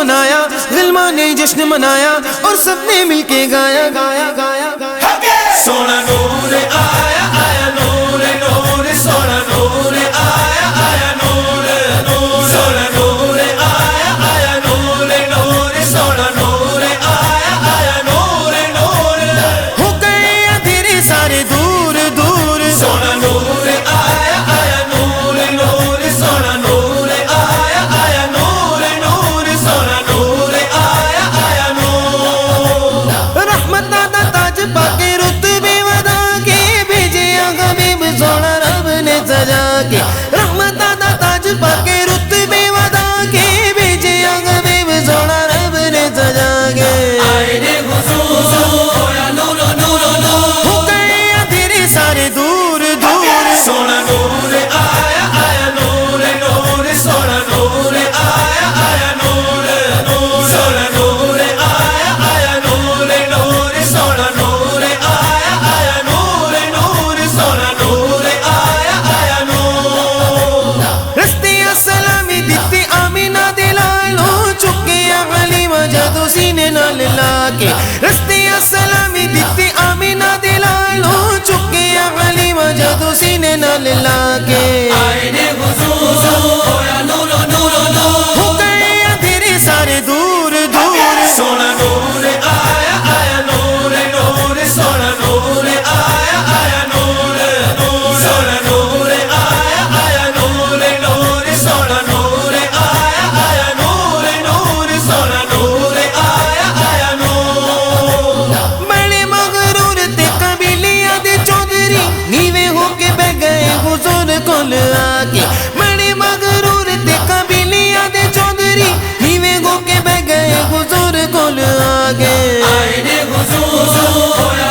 मनाया फिल्मा ने जश्न मनाया और सबने मिलके गाया गाया गाया गाया ਕੇ ਮਣੇ ਮਗਰੂਰ ਤੇ ਕਬੀਲਿਆਂ ਦੇ ਚੌਧਰੀ ਨੀਵੇਂ ਗੋਕੇ ਬਹਿ ਗਏ, ਹੁਜ਼ੂਰ ਕੋਲ ਆ ਗਏ। ਆਏ ਨੇ ਹੁਜ਼ੂਰ। ਹੋਇਆ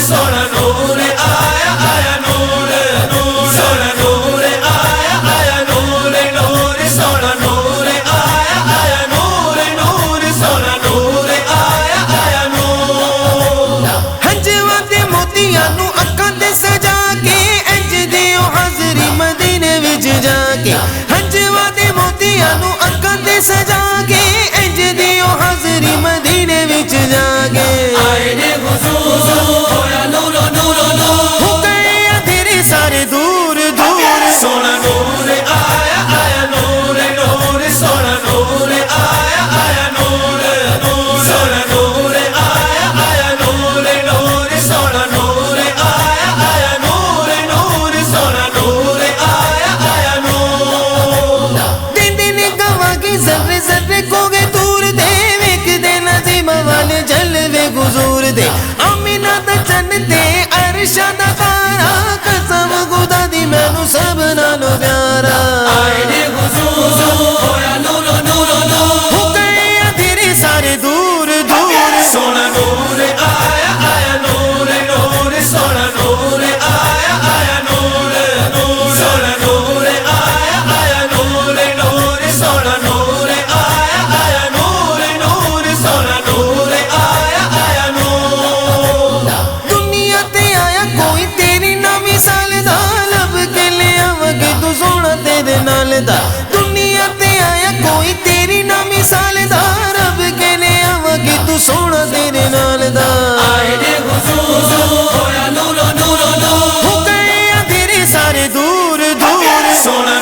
ਸੋਹਣਾ ਨੂਰ, ਆਇਆ ਆਇਆ ਨੂਰ ਨੂਰ ਸੋਹਣਾ ਨੂਰ, ਆਇਆ ਆਇਆ ਨੂਰ ਨੂਰ ਸੋਹਣਾ ਨੂਰ, ਆਇਆ ਆਇਆ ਨੂਰ ਨੂਰ ਸੋਹਣਾ ਨੂਰ, ਆਇਆ ਆਇਆ ਨੂਰ। ਹੰਝੂਆਂ ਤੇ ਮੋਤੀਆਂ ਨੂੰ ਅੱਖਾਂ ਤੇ ਸਜਾ ਕੇ, ਇੰਜ ਦਿਓ ਹਾਜ਼ਰੀ ਮਦੀਨੇ ਵਿੱਚ ਜਾ ਕੇ। ਹੰਝੂਆਂ ਤੇ ਮੋਤੀਆਂ ਨੂੰ ਅੱਖਾਂ ਤੇ ਸਜਾ ਕੇ ਤੇਰੇ ਨਾਲ ਦਾ। ਦੁਨੀਆ ਤੇ ਆਇਆ ਕੋਈ ਤੇਰੀ ਨਾ ਮਿਸਾਲ ਦਾ ਰੱਬ ਕਹਨੇ ਆਵਾਂਗੀ ਤੂੰ ਸੋਹਣਾ ਤੇਰੇ ਨਾਲ ਦਾ। ਆਏ ਦੇ ਹਜ਼ੂਰ ਹੋਇਆ ਨੂਰੋ ਨੂਰੋ ਨੂਰ। ਹੋ ਗਏ ਤੇਰੇ ਸਾਰੇ ਦੂਰ ਦੂਰ। ਸੋਹਣਾ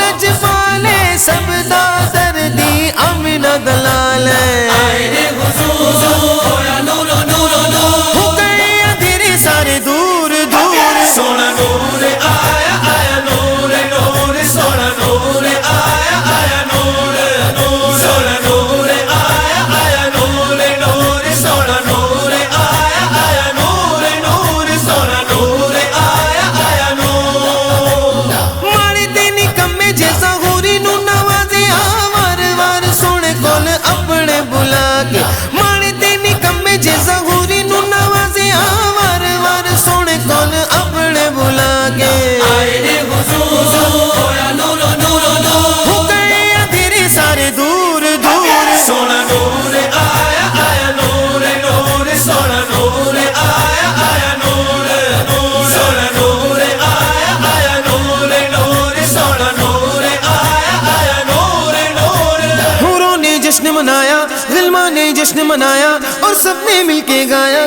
लाल जमाले सबदा গায়া